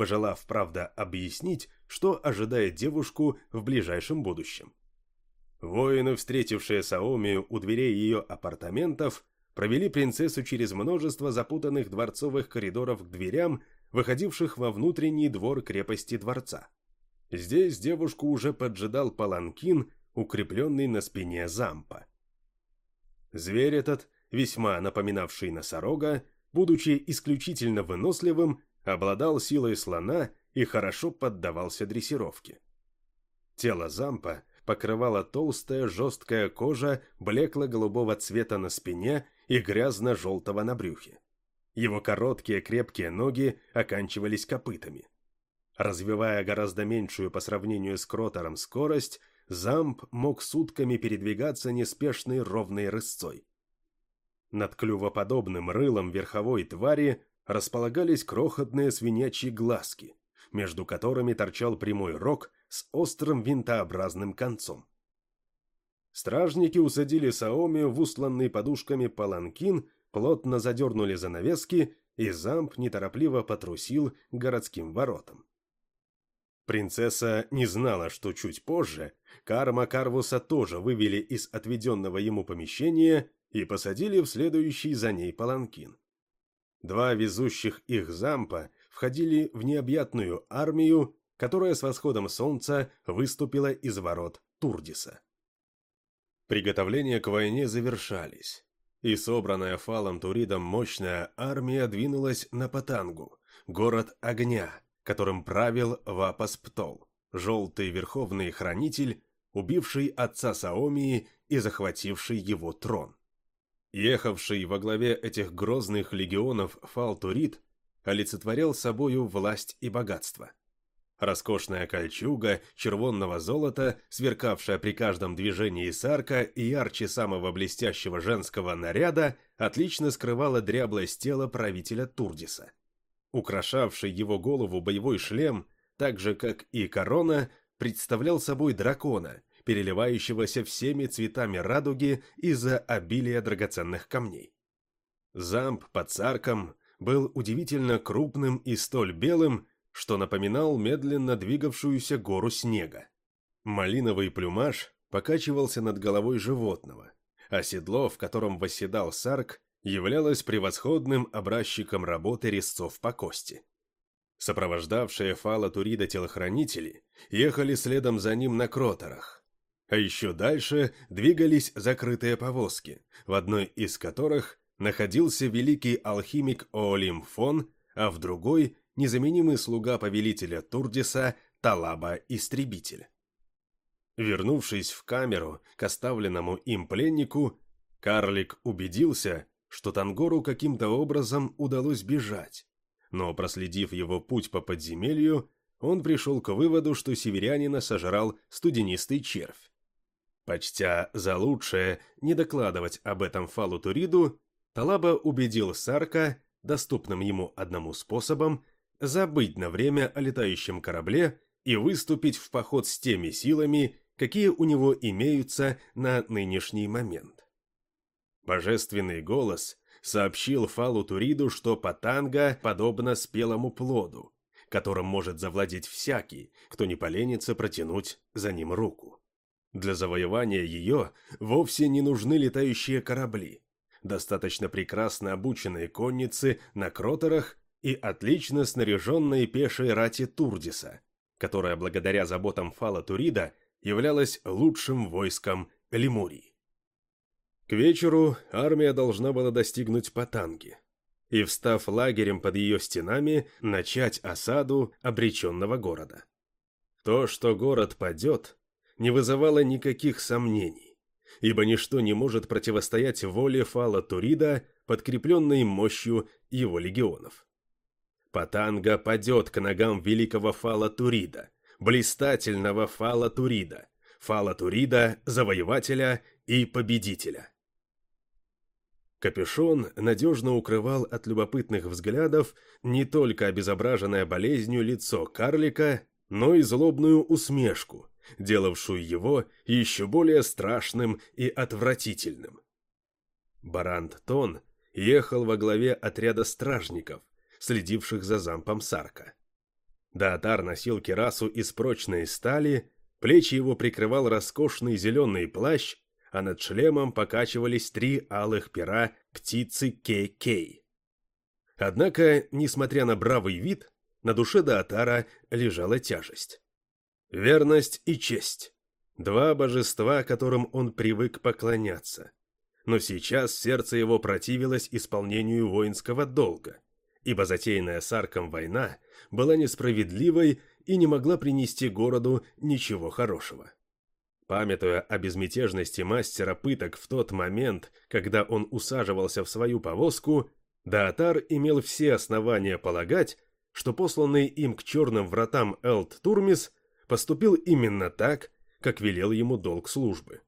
пожелав, правда, объяснить, что ожидает девушку в ближайшем будущем. Воины, встретившие Саомию у дверей ее апартаментов, провели принцессу через множество запутанных дворцовых коридоров к дверям, выходивших во внутренний двор крепости дворца. Здесь девушку уже поджидал паланкин, укрепленный на спине зампа. Зверь этот, весьма напоминавший носорога, будучи исключительно выносливым, обладал силой слона и хорошо поддавался дрессировке. Тело зампа покрывала толстая жесткая кожа блекло-голубого цвета на спине и грязно-желтого на брюхе. Его короткие крепкие ноги оканчивались копытами. Развивая гораздо меньшую по сравнению с Кротором скорость, Замп мог сутками передвигаться неспешной ровной рысцой. Над клювоподобным рылом верховой твари располагались крохотные свинячьи глазки, между которыми торчал прямой рог с острым винтообразным концом. Стражники усадили Саоми в усланный подушками паланкин, плотно задернули занавески, и замп неторопливо потрусил городским воротам. Принцесса не знала, что чуть позже Карма Карвуса тоже вывели из отведенного ему помещения и посадили в следующий за ней паланкин. Два везущих их зампа входили в необъятную армию, которая с восходом солнца выступила из ворот Турдиса. Приготовления к войне завершались, и собранная Фалом Туридом мощная армия двинулась на Патангу, город огня, которым правил Вапас Птол, желтый верховный хранитель, убивший отца Саомии и захвативший его трон. Ехавший во главе этих грозных легионов Фалтурит олицетворял собою власть и богатство. Роскошная кольчуга червонного золота, сверкавшая при каждом движении сарка и ярче самого блестящего женского наряда, отлично скрывала дряблость тела правителя Турдиса. Украшавший его голову боевой шлем, так же как и корона, представлял собой дракона, переливающегося всеми цветами радуги из-за обилия драгоценных камней. Замп под царком был удивительно крупным и столь белым, что напоминал медленно двигавшуюся гору снега. Малиновый плюмаж покачивался над головой животного, а седло, в котором восседал сарк, являлось превосходным образчиком работы резцов по кости. Сопровождавшие Фала Турида телохранители ехали следом за ним на кроторах, а еще дальше двигались закрытые повозки, в одной из которых находился великий алхимик Оолим Фон, а в другой – незаменимый слуга повелителя Турдиса Талаба-Истребитель. Вернувшись в камеру к оставленному им пленнику, карлик убедился, что Тангору каким-то образом удалось бежать, но, проследив его путь по подземелью, он пришел к выводу, что северянина сожрал студенистый червь. Почтя за лучшее не докладывать об этом Фалу Туриду, Талаба убедил Сарка, доступным ему одному способом, забыть на время о летающем корабле и выступить в поход с теми силами, какие у него имеются на нынешний момент. Божественный голос сообщил Фалу Туриду, что Патанга подобна спелому плоду, которым может завладеть всякий, кто не поленится протянуть за ним руку. Для завоевания ее вовсе не нужны летающие корабли. Достаточно прекрасно обученные конницы на кротерах и отлично снаряженные пешие рати Турдиса, которая благодаря заботам Фала Турида являлась лучшим войском Лемурии. К вечеру армия должна была достигнуть Патанги и, встав лагерем под ее стенами, начать осаду обреченного города. То, что город падет, не вызывало никаких сомнений, ибо ничто не может противостоять воле Фала Турида, подкрепленной мощью его легионов. Патанга падет к ногам великого Фала Турида, блистательного Фала Турида, Фала Турида, завоевателя и победителя. Капюшон надежно укрывал от любопытных взглядов не только обезображенное болезнью лицо карлика, но и злобную усмешку, делавшую его еще более страшным и отвратительным. Барант Тон ехал во главе отряда стражников, следивших за зампом Сарка. Даатар носил керасу из прочной стали, плечи его прикрывал роскошный зеленый плащ, а над шлемом покачивались три алых пера птицы Кей-Кей. Однако, несмотря на бравый вид, на душе Даатара лежала тяжесть. Верность и честь. Два божества, которым он привык поклоняться. Но сейчас сердце его противилось исполнению воинского долга, ибо затеянная с Арком война была несправедливой и не могла принести городу ничего хорошего. Памятуя о безмятежности мастера пыток в тот момент, когда он усаживался в свою повозку, Даатар имел все основания полагать, что посланный им к черным вратам Элт Турмис поступил именно так, как велел ему долг службы.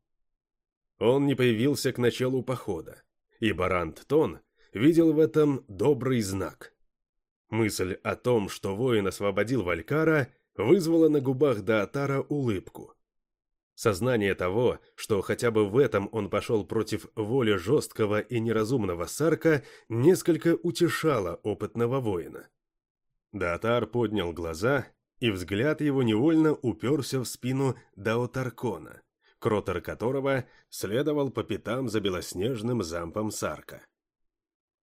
Он не появился к началу похода, и Барант Тон видел в этом добрый знак. Мысль о том, что воин освободил Валькара, вызвала на губах Даатара улыбку. Сознание того, что хотя бы в этом он пошел против воли жесткого и неразумного Сарка, несколько утешало опытного воина. Даатар поднял глаза, и взгляд его невольно уперся в спину Даотаркона, кротор которого следовал по пятам за белоснежным зампом Сарка.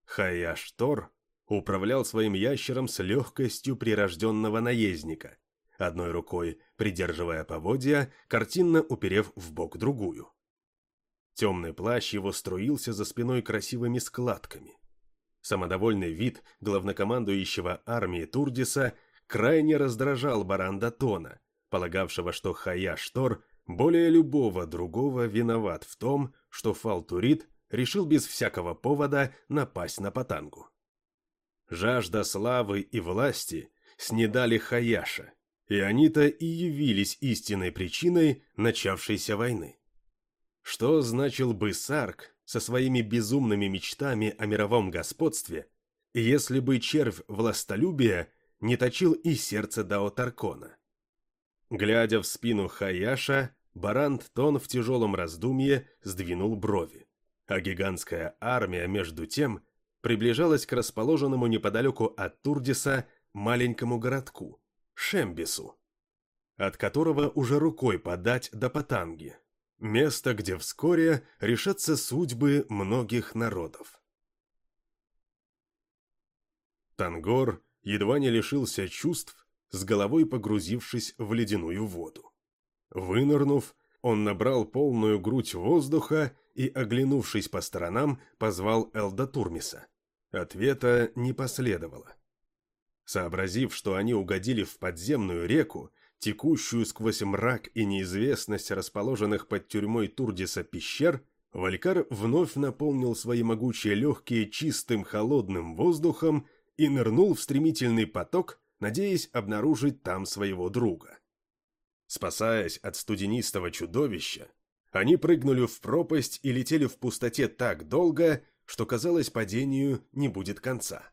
Хаяштор управлял своим ящером с легкостью прирожденного наездника, одной рукой придерживая поводья, картинно уперев в бок другую. Темный плащ его струился за спиной красивыми складками. Самодовольный вид главнокомандующего армии Турдиса крайне раздражал Баранда Тона, полагавшего, что Хаяштор более любого другого виноват в том, что Фалтурит решил без всякого повода напасть на Патангу. Жажда славы и власти снедали Хаяша, и они-то и явились истинной причиной начавшейся войны. Что значил бы Сарк со своими безумными мечтами о мировом господстве, если бы червь властолюбия не точил и сердце Дао Таркона? Глядя в спину Хаяша, Барант Тон в тяжелом раздумье сдвинул брови, а гигантская армия, между тем, приближалась к расположенному неподалеку от Турдиса маленькому городку, Шембису, от которого уже рукой подать до Патанги, место, где вскоре решатся судьбы многих народов. Тангор едва не лишился чувств, с головой погрузившись в ледяную воду. Вынырнув, он набрал полную грудь воздуха и, оглянувшись по сторонам, позвал Элда Турмиса. Ответа не последовало. Сообразив, что они угодили в подземную реку, текущую сквозь мрак и неизвестность расположенных под тюрьмой Турдиса пещер, Валькар вновь наполнил свои могучие легкие чистым холодным воздухом и нырнул в стремительный поток, надеясь обнаружить там своего друга. Спасаясь от студенистого чудовища, они прыгнули в пропасть и летели в пустоте так долго, что казалось падению не будет конца.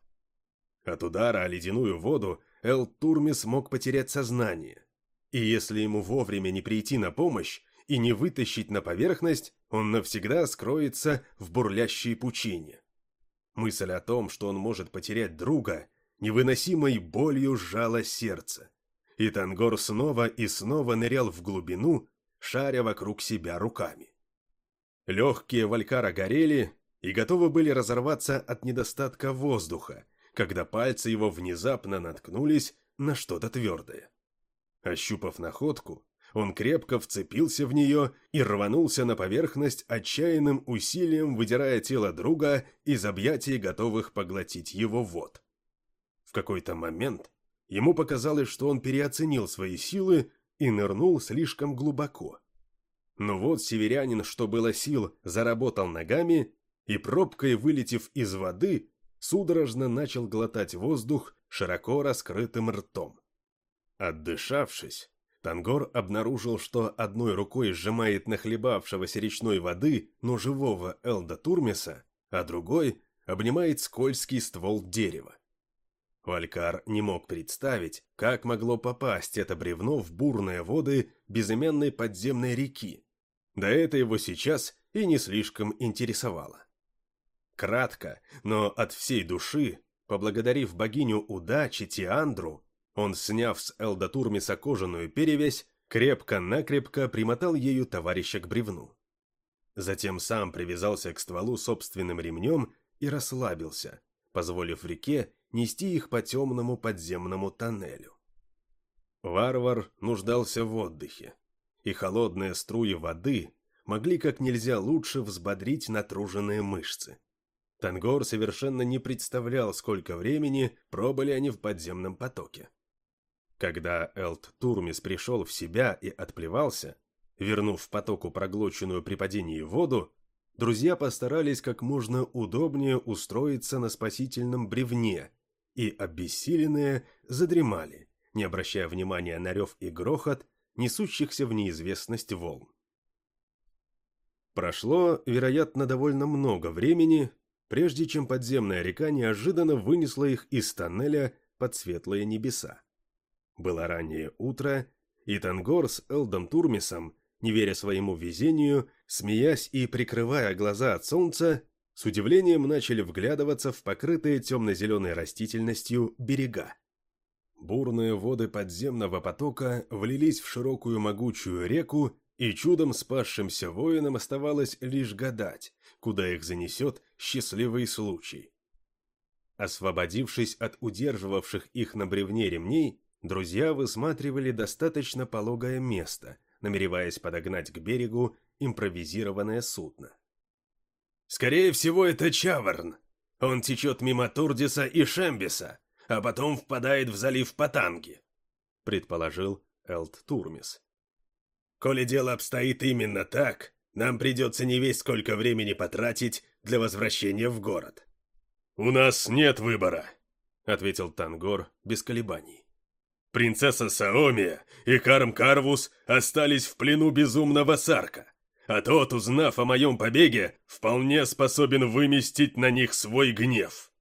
От удара о ледяную воду Эл Турмис мог потерять сознание. И если ему вовремя не прийти на помощь и не вытащить на поверхность, он навсегда скроется в бурлящей пучине. Мысль о том, что он может потерять друга, невыносимой болью сжала сердце. И Тангор снова и снова нырял в глубину, шаря вокруг себя руками. Легкие Валькара горели и готовы были разорваться от недостатка воздуха, когда пальцы его внезапно наткнулись на что-то твердое. Ощупав находку, он крепко вцепился в нее и рванулся на поверхность отчаянным усилием, выдирая тело друга из объятий, готовых поглотить его вод. В какой-то момент ему показалось, что он переоценил свои силы и нырнул слишком глубоко. Но вот северянин, что было сил, заработал ногами и, пробкой вылетев из воды, судорожно начал глотать воздух широко раскрытым ртом. Отдышавшись, Тангор обнаружил, что одной рукой сжимает нахлебавшегося речной воды, но живого Элда Турмиса, а другой обнимает скользкий ствол дерева. Валькар не мог представить, как могло попасть это бревно в бурные воды безымянной подземной реки. Да это его сейчас и не слишком интересовало. Кратко, но от всей души, поблагодарив богиню удачи Тиандру, Он, сняв с Элда Турмиса кожаную перевязь, крепко-накрепко примотал ею товарища к бревну. Затем сам привязался к стволу собственным ремнем и расслабился, позволив реке нести их по темному подземному тоннелю. Варвар нуждался в отдыхе, и холодные струи воды могли как нельзя лучше взбодрить натруженные мышцы. Тангор совершенно не представлял, сколько времени пробыли они в подземном потоке. Когда Элт Турмис пришел в себя и отплевался, вернув потоку проглоченную при падении воду, друзья постарались как можно удобнее устроиться на спасительном бревне и, обессиленные, задремали, не обращая внимания на рев и грохот, несущихся в неизвестность волн. Прошло, вероятно, довольно много времени, прежде чем подземная река неожиданно вынесла их из тоннеля под светлые небеса. Было раннее утро, и Тангор с Элдом Турмисом, не веря своему везению, смеясь и прикрывая глаза от солнца, с удивлением начали вглядываться в покрытые темно-зеленой растительностью берега. Бурные воды подземного потока влились в широкую могучую реку, и чудом спасшимся воинам оставалось лишь гадать, куда их занесет счастливый случай. Освободившись от удерживавших их на бревне ремней, друзья высматривали достаточно пологое место, намереваясь подогнать к берегу импровизированное судно. «Скорее всего, это Чаверн. Он течет мимо Турдиса и Шембиса, а потом впадает в залив Патанги», — предположил Элт Турмис. «Коли дело обстоит именно так, нам придется не весь сколько времени потратить для возвращения в город». «У нас нет выбора», — ответил Тангор без колебаний. «Принцесса Саомия и Карм Карвус остались в плену безумного Сарка, а тот, узнав о моем побеге, вполне способен выместить на них свой гнев.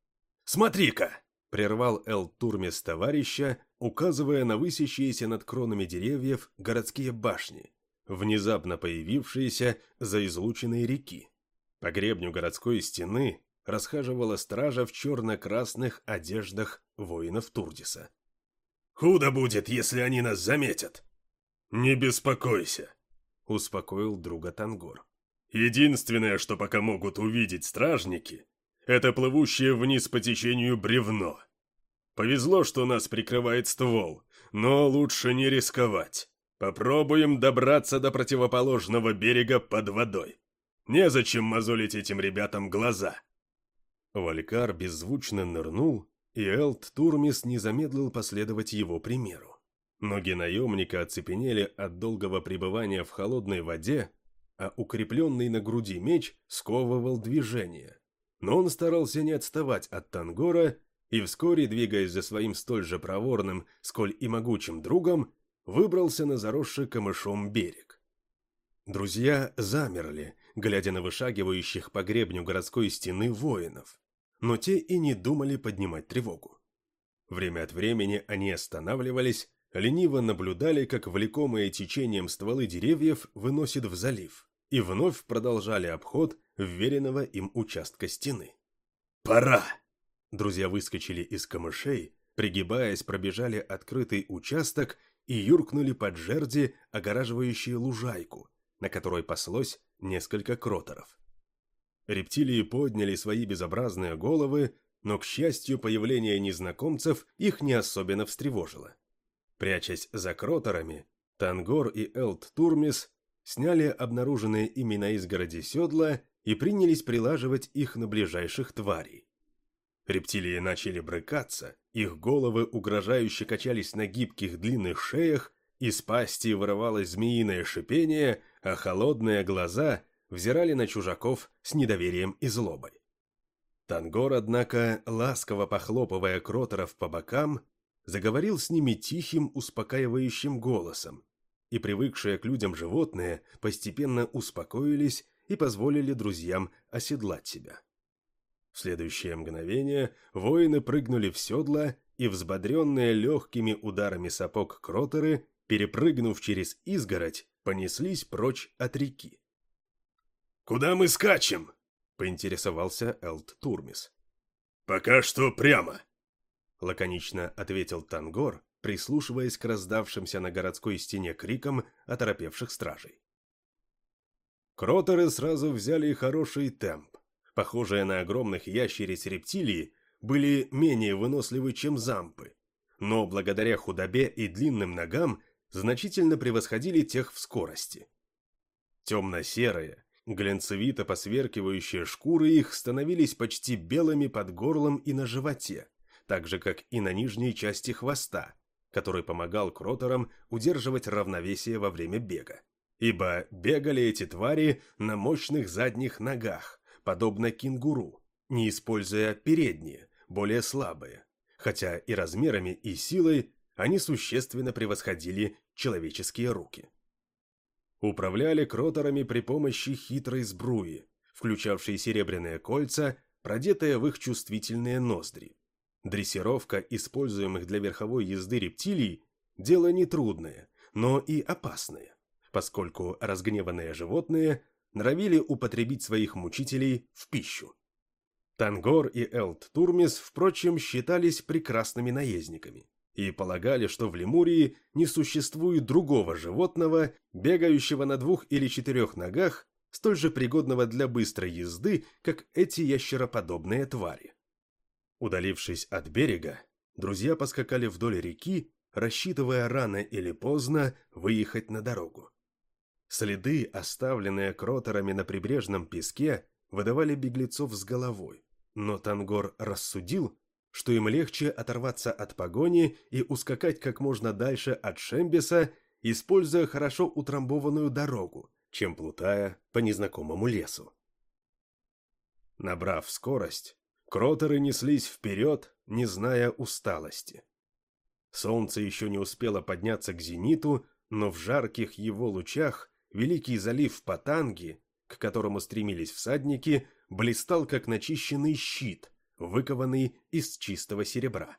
Смотри-ка!» прервал Эл Турмес товарища, указывая на высящиеся над кронами деревьев городские башни, внезапно появившиеся за излученной реки. По гребню городской стены расхаживала стража в черно-красных одеждах воинов Турдиса. «Худо будет, если они нас заметят!» «Не беспокойся», — успокоил друга Тангор. «Единственное, что пока могут увидеть стражники, это плывущее вниз по течению бревно. Повезло, что нас прикрывает ствол, но лучше не рисковать. Попробуем добраться до противоположного берега под водой. Незачем мозолить этим ребятам глаза. Валькар беззвучно нырнул, и Элт Турмис не замедлил последовать его примеру. Ноги наемника оцепенели от долгого пребывания в холодной воде, а укрепленный на груди меч сковывал движение но он старался не отставать от Тангора и вскоре, двигаясь за своим столь же проворным, сколь и могучим другом, выбрался на заросший камышом берег. Друзья замерли, глядя на вышагивающих по гребню городской стены воинов, но те и не думали поднимать тревогу. Время от времени они останавливались, лениво наблюдали, как влекомые течением стволы деревьев выносит в залив, и вновь продолжали обход вверенного им участка стены. «Пора!» Друзья выскочили из камышей, пригибаясь, пробежали открытый участок и юркнули под жерди, огораживающие лужайку, на которой паслось несколько кроторов. Рептилии подняли свои безобразные головы, но, к счастью, появление незнакомцев их не особенно встревожило. Прячась за кроторами, Тангор и Элт Турмис сняли обнаруженные ими на изгороди седла и принялись прилаживать их на ближайших тварей. Рептилии начали брыкаться, их головы угрожающе качались на гибких длинных шеях, из пасти вырывалось змеиное шипение, а холодные глаза взирали на чужаков с недоверием и злобой. Тангор, однако, ласково похлопывая кроторов по бокам, заговорил с ними тихим, успокаивающим голосом, и привыкшие к людям животные постепенно успокоились и позволили друзьям оседлать себя. В следующее мгновение воины прыгнули в седла и, взбодренные легкими ударами сапог кротеры, перепрыгнув через изгородь, понеслись прочь от реки. «Куда мы скачем?» — поинтересовался Элт Турмис. «Пока что прямо», — лаконично ответил Тангор, прислушиваясь к раздавшимся на городской стене крикам оторопевших стражей. Кротеры сразу взяли хороший темп. Похожие на огромных ящериц рептилии были менее выносливы, чем зампы, но благодаря худобе и длинным ногам значительно превосходили тех в скорости. Темно-серые, глянцевито посверкивающие шкуры их становились почти белыми под горлом и на животе, так же, как и на нижней части хвоста, который помогал кротерам удерживать равновесие во время бега. Ибо бегали эти твари на мощных задних ногах, подобно кенгуру, не используя передние, более слабые, хотя и размерами, и силой они существенно превосходили человеческие руки. Управляли кроторами при помощи хитрой сбруи, включавшей серебряные кольца, продетые в их чувствительные ноздри. Дрессировка используемых для верховой езды рептилий – дело нетрудное, но и опасное, поскольку разгневанные животные норовили употребить своих мучителей в пищу. Тангор и Элт Турмис, впрочем, считались прекрасными наездниками и полагали, что в Лемурии не существует другого животного, бегающего на двух или четырех ногах, столь же пригодного для быстрой езды, как эти ящероподобные твари. Удалившись от берега, друзья поскакали вдоль реки, рассчитывая рано или поздно выехать на дорогу. Следы, оставленные кротерами на прибрежном песке, выдавали беглецов с головой, но Тангор рассудил, что им легче оторваться от погони и ускакать как можно дальше от Шембиса, используя хорошо утрамбованную дорогу, чем плутая по незнакомому лесу. Набрав скорость, кротеры неслись вперед, не зная усталости. Солнце еще не успело подняться к зениту, но в жарких его лучах Великий залив Патанги, к которому стремились всадники, блистал как начищенный щит, выкованный из чистого серебра.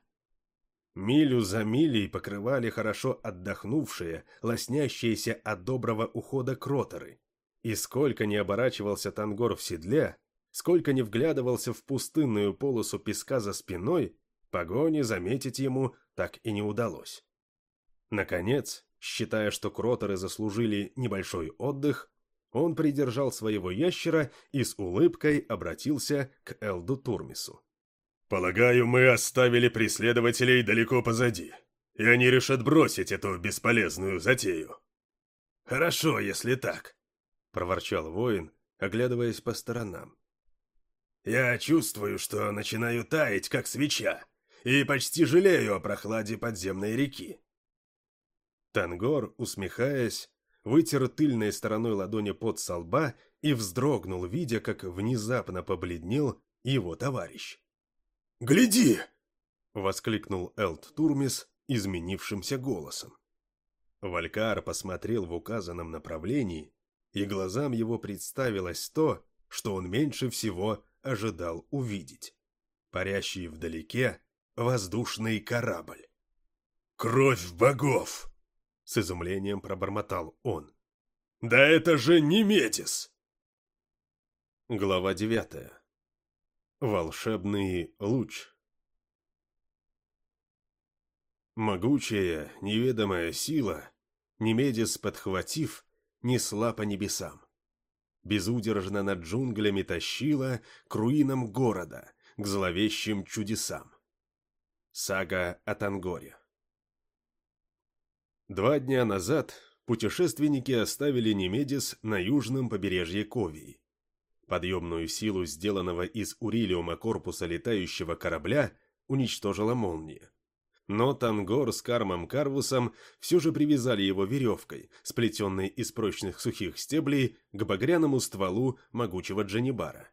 Милю за милей покрывали хорошо отдохнувшие, лоснящиеся от доброго ухода кротеры. И сколько не оборачивался Тангор в седле, сколько не вглядывался в пустынную полосу песка за спиной, погони заметить ему так и не удалось. Наконец, считая, что кротеры заслужили небольшой отдых, он придержал своего ящера и с улыбкой обратился к Элду Турмису. «Полагаю, мы оставили преследователей далеко позади, и они решат бросить эту бесполезную затею». «Хорошо, если так», — проворчал воин, оглядываясь по сторонам. «Я чувствую, что начинаю таять, как свеча, и почти жалею о прохладе подземной реки». Тангор, усмехаясь, вытер тыльной стороной ладони под со лба и вздрогнул, видя, как внезапно побледнел его товарищ. «Гляди!» — воскликнул Элт Турмис изменившимся голосом. Валькар посмотрел в указанном направлении, и глазам его представилось то, что он меньше всего ожидал увидеть. Парящий вдалеке воздушный корабль. «Кровь богов!» С изумлением пробормотал он. «Да это же не Метис!» Глава девятая. Волшебный луч. Могучая, неведомая сила, Немедис подхватив, несла по небесам. Безудержно над джунглями тащила к руинам города, к зловещим чудесам. Сага о Тангоре. Два дня назад путешественники оставили Немедис на южном побережье Ковии. Подъемную силу сделанного из урилиума корпуса летающего корабля уничтожила молния. Но Тангор с Кармом Карвусом все же привязали его веревкой, сплетенной из прочных сухих стеблей, к багряному стволу могучего Джанибара.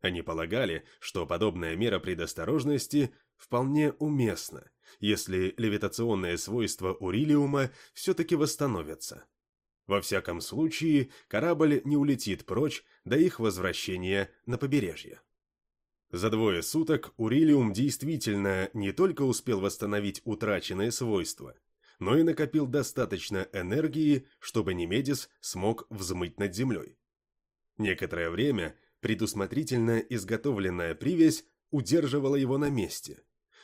Они полагали, что подобная мера предосторожности вполне уместна, если левитационные свойства урилиума все-таки восстановятся. Во всяком случае, корабль не улетит прочь до их возвращения на побережье. За двое суток Урилиум действительно не только успел восстановить утраченные свойства, но и накопил достаточно энергии, чтобы Немедис смог взмыть над землей. Некоторое время предусмотрительно изготовленная привязь удерживала его на месте,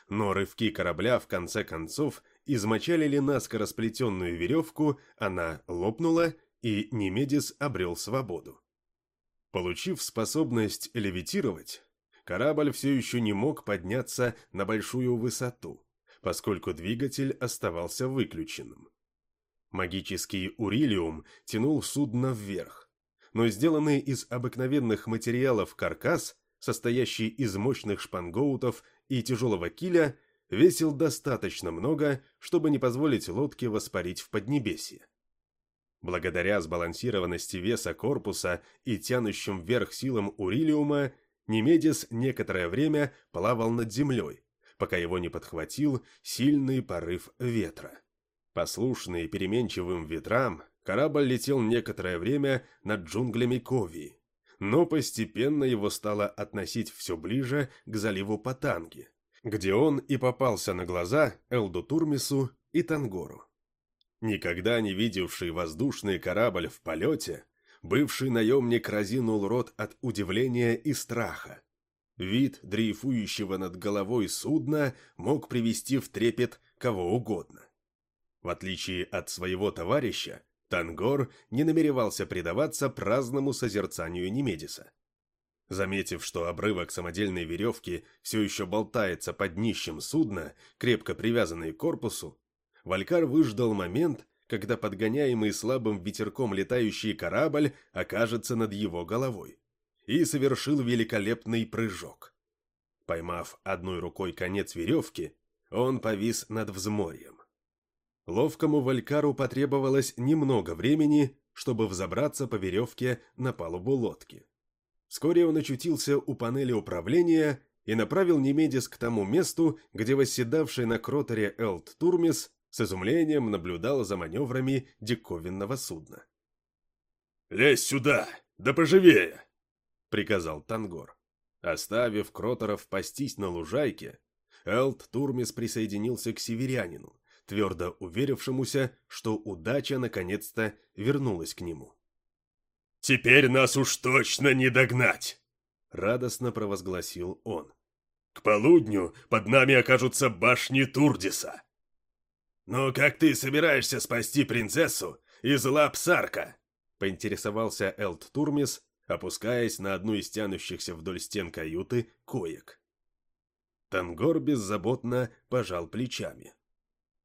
но рывки корабля в конце концов измочалили наскоро сплетенную веревку, она лопнула, и Немедис обрел свободу. Получив способность левитировать, корабль все еще не мог подняться на большую высоту, поскольку двигатель оставался выключенным. Магический урилиум тянул судно вверх, но сделанный из обыкновенных материалов каркас, состоящий из мощных шпангоутов и тяжелого киля, весил достаточно много, чтобы не позволить лодке воспарить в Поднебесье. Благодаря сбалансированности веса корпуса и тянущим вверх силам Урилиума, Немедис некоторое время плавал над землей, пока его не подхватил сильный порыв ветра. Послушный переменчивым ветрам, корабль летел некоторое время над джунглями Кови, но постепенно его стало относить все ближе к заливу Патанги, где он и попался на глаза Элду Турмису и Тангору. Никогда не видевший воздушный корабль в полете, бывший наемник разинул рот от удивления и страха. Вид дрейфующего над головой судна мог привести в трепет кого угодно. В отличие от своего товарища, Тангор не намеревался предаваться праздному созерцанию Немедиса. Заметив, что обрывок самодельной веревки все еще болтается под днищем судна, крепко привязанный к корпусу, Валькар выждал момент, когда подгоняемый слабым ветерком летающий корабль окажется над его головой, и совершил великолепный прыжок. Поймав одной рукой конец веревки, он повис над взморьем. Ловкому Валькару потребовалось немного времени, чтобы взобраться по веревке на палубу лодки. Вскоре он очутился у панели управления и направил Немедис к тому месту, где восседавший на кротере Элт Турмис с изумлением наблюдал за маневрами диковинного судна. «Лезь сюда, да поживее!» — приказал Тангор. Оставив Кроторов пастись на лужайке, Элт Турмис присоединился к северянину, твердо уверившемуся, что удача наконец-то вернулась к нему. «Теперь нас уж точно не догнать!» — радостно провозгласил он. «К полудню под нами окажутся башни Турдиса. «Ну как ты собираешься спасти принцессу из лап Сарка?» — поинтересовался Элт Турмис, опускаясь на одну из тянущихся вдоль стен каюты коек. Тангор беззаботно пожал плечами.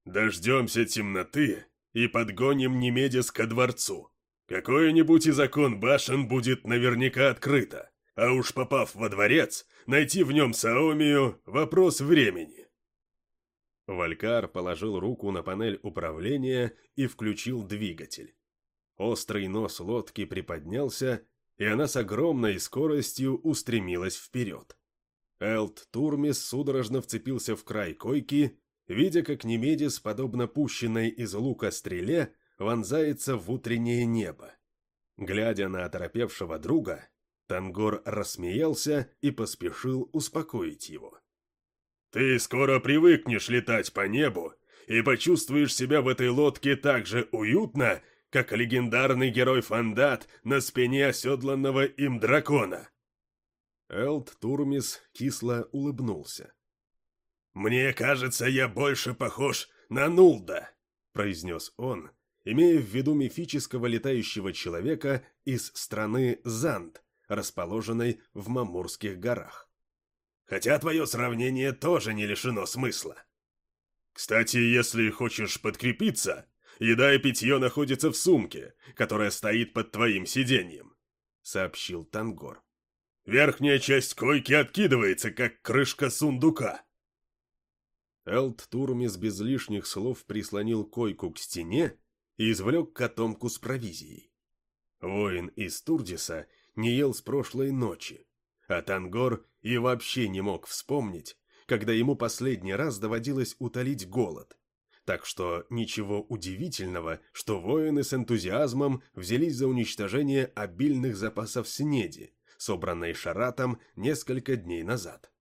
«Дождемся темноты и подгоним Немедис ко дворцу. Какой-нибудь из окон башен будет наверняка открыто, а уж попав во дворец, найти в нем Саомию — вопрос времени. Валькар положил руку на панель управления и включил двигатель. Острый нос лодки приподнялся, и она с огромной скоростью устремилась вперед. Элт Турмис судорожно вцепился в край койки, видя, как Немедис, подобно пущенной из лука стреле, вонзается в утреннее небо. Глядя на оторопевшего друга, Тангор рассмеялся и поспешил успокоить его. Ты скоро привыкнешь летать по небу и почувствуешь себя в этой лодке так же уютно, как легендарный герой Фандат на спине оседланного им дракона. Элт Турмис кисло улыбнулся. «Мне кажется, я больше похож на Нулда», — произнес он, имея в виду мифического летающего человека из страны Занд, расположенной в Мамурских горах хотя твое сравнение тоже не лишено смысла. Кстати, если хочешь подкрепиться, еда и питье находятся в сумке, которая стоит под твоим сиденьем», — сообщил Тангор. «Верхняя часть койки откидывается, как крышка сундука». Элт Турмис без лишних слов прислонил койку к стене и извлек котомку с провизией. Воин из Турдиса не ел с прошлой ночи, а Тангор и вообще не мог вспомнить, когда ему последний раз доводилось утолить голод. Так что ничего удивительного, что воины с энтузиазмом взялись за уничтожение обильных запасов снеди, собранной Шаратом несколько дней назад.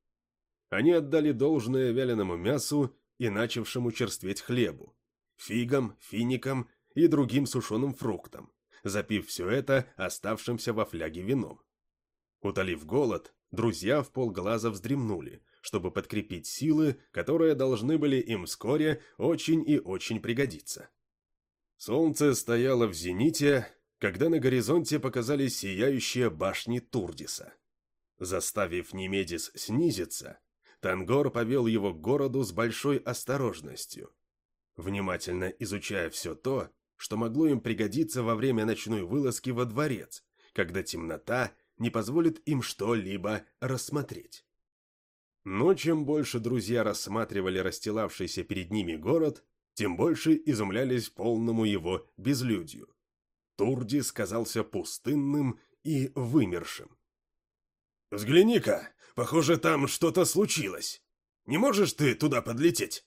Они отдали должное вяленому мясу и начавшему черстветь хлебу, фигам, финикам и другим сушеным фруктам, запив все это оставшимся во фляге вином. Утолив голод, друзья в полглаза вздремнули, чтобы подкрепить силы, которые должны были им вскоре очень и очень пригодиться. Солнце стояло в зените, когда на горизонте показались сияющие башни Турдиса. Заставив Немедис снизиться, Тангор повел его к городу с большой осторожностью, внимательно изучая все то, что могло им пригодиться во время ночной вылазки во дворец, когда темнота не позволит им что-либо рассмотреть. Но чем больше друзья рассматривали расстилавшийся перед ними город, тем больше изумлялись полному его безлюдью. Турди сказался пустынным и вымершим. «Взгляни-ка, похоже, там что-то случилось. Не можешь ты туда подлететь?»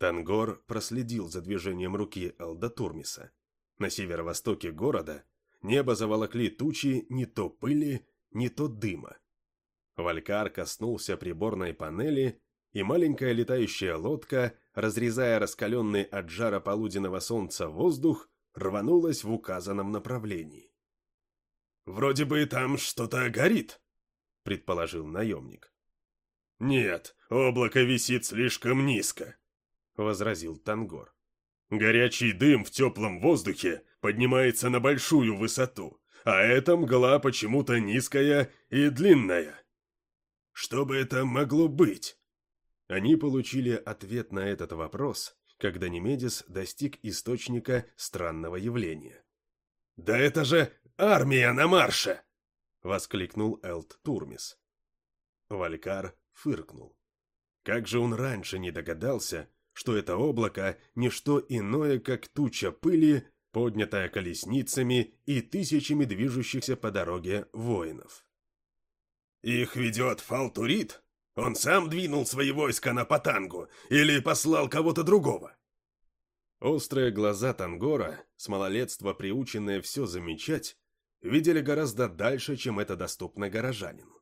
Тангор проследил за движением руки Алдатурмиса. На северо-востоке города небо заволокли тучи не то пыли, не то дыма. Валькар коснулся приборной панели, и маленькая летающая лодка, разрезая раскаленный от жара полуденного солнца воздух, рванулась в указанном направлении. «Вроде бы там что-то горит», — предположил наемник. «Нет, облако висит слишком низко», — возразил Тангор. «Горячий дым в теплом воздухе поднимается на большую высоту, а эта мгла почему-то низкая и длинная. Что бы это могло быть?» Они получили ответ на этот вопрос, когда Немедис достиг источника странного явления. «Да это же армия на марше!» — воскликнул Элт Турмис. Валькар фыркнул. Как же он раньше не догадался, что это облако – не что иное, как туча пыли, поднятая колесницами и тысячами движущихся по дороге воинов. «Их ведет Фалтурит? Он сам двинул свои войска на Патангу или послал кого-то другого?» Острые глаза Тангора, с малолетства приученные все замечать, видели гораздо дальше, чем это доступно горожанину.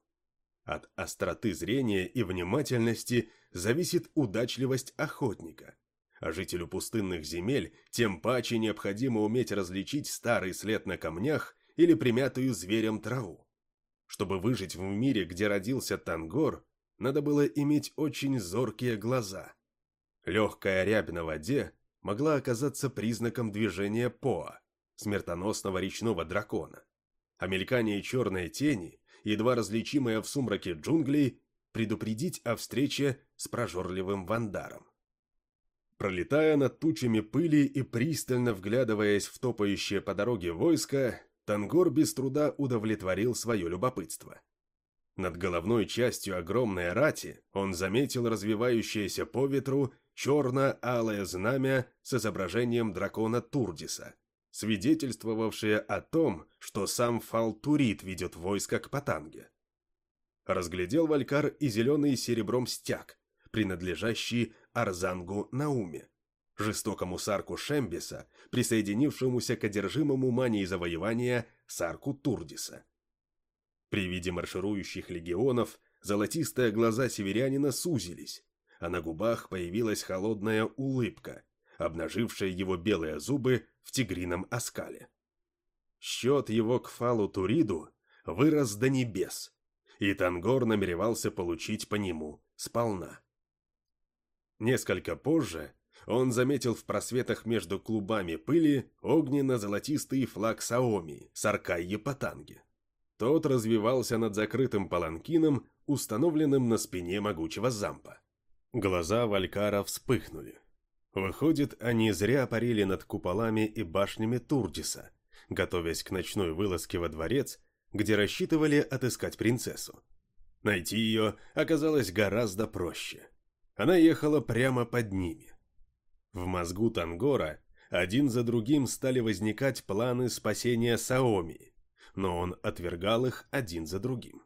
От остроты зрения и внимательности зависит удачливость охотника. А жителю пустынных земель тем паче необходимо уметь различить старый след на камнях или примятую зверем траву. Чтобы выжить в мире, где родился Тангор, надо было иметь очень зоркие глаза. Легкая рябь на воде могла оказаться признаком движения Поа, смертоносного речного дракона. А мелькание черной тени едва различимая в сумраке джунглей, предупредить о встрече с прожорливым вандаром. Пролетая над тучами пыли и пристально вглядываясь в топающее по дороге войско, Тангор без труда удовлетворил свое любопытство. Над головной частью огромной рати он заметил развивающееся по ветру черно-алое знамя с изображением дракона Турдиса, свидетельствовавшее о том, что сам Фалтурит ведет войско к Патанге. Разглядел Валькар и зеленый серебром стяг, принадлежащий Арзангу Науме, жестокому сарку Шембиса, присоединившемуся к одержимому манией завоевания сарку Турдиса. При виде марширующих легионов золотистые глаза северянина сузились, а на губах появилась холодная улыбка, обнажившая его белые зубы в тигрином оскале. Счет его к Фалу Туриду вырос до небес, и Тангор намеревался получить по нему сполна. Несколько позже он заметил в просветах между клубами пыли огненно-золотистый флаг Саоми с Аркайи Патанги. Тот развивался над закрытым паланкином, установленным на спине могучего зампа. Глаза Валькара вспыхнули. Выходит, они зря парили над куполами и башнями Турдиса, готовясь к ночной вылазке во дворец, где рассчитывали отыскать принцессу. Найти ее оказалось гораздо проще. Она ехала прямо под ними. В мозгу Тангора один за другим стали возникать планы спасения Саоми, но он отвергал их один за другим.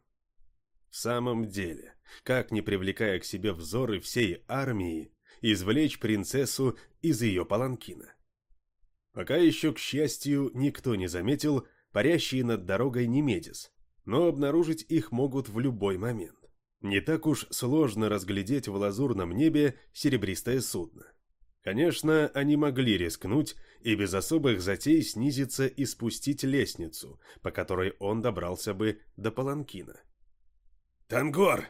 В самом деле, как не привлекая к себе взоры всей армии, извлечь принцессу из ее паланкина. Пока еще, к счастью, никто не заметил парящие над дорогой Немедис, но обнаружить их могут в любой момент. Не так уж сложно разглядеть в лазурном небе серебристое судно. Конечно, они могли рискнуть и без особых затей снизиться и спустить лестницу, по которой он добрался бы до Паланкина. «Тангор!»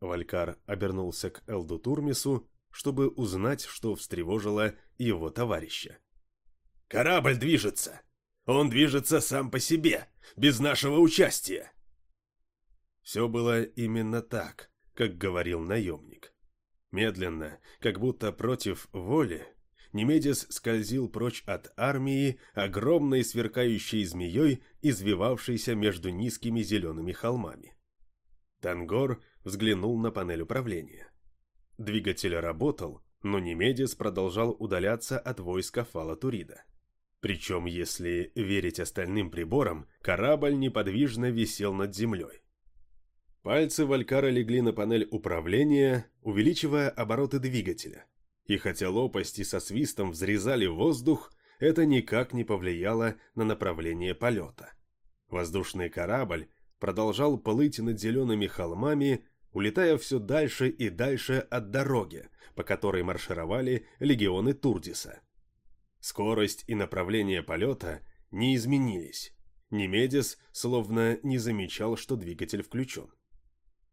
Валькар обернулся к Элду Турмису, чтобы узнать, что встревожило его товарища. «Корабль движется! Он движется сам по себе, без нашего участия!» Все было именно так, как говорил наемник. Медленно, как будто против воли, Немедис скользил прочь от армии, огромной сверкающей змеей, извивавшейся между низкими зелеными холмами. Тангор взглянул на панель управления. Двигатель работал, но Немедис продолжал удаляться от войска Фала-Турида. Причем, если верить остальным приборам, корабль неподвижно висел над землей. Пальцы Валькара легли на панель управления, увеличивая обороты двигателя. И хотя лопасти со свистом взрезали воздух, это никак не повлияло на направление полета. Воздушный корабль продолжал плыть над зелеными холмами, улетая все дальше и дальше от дороги, по которой маршировали легионы Турдиса. Скорость и направление полета не изменились. Немедис словно не замечал, что двигатель включен.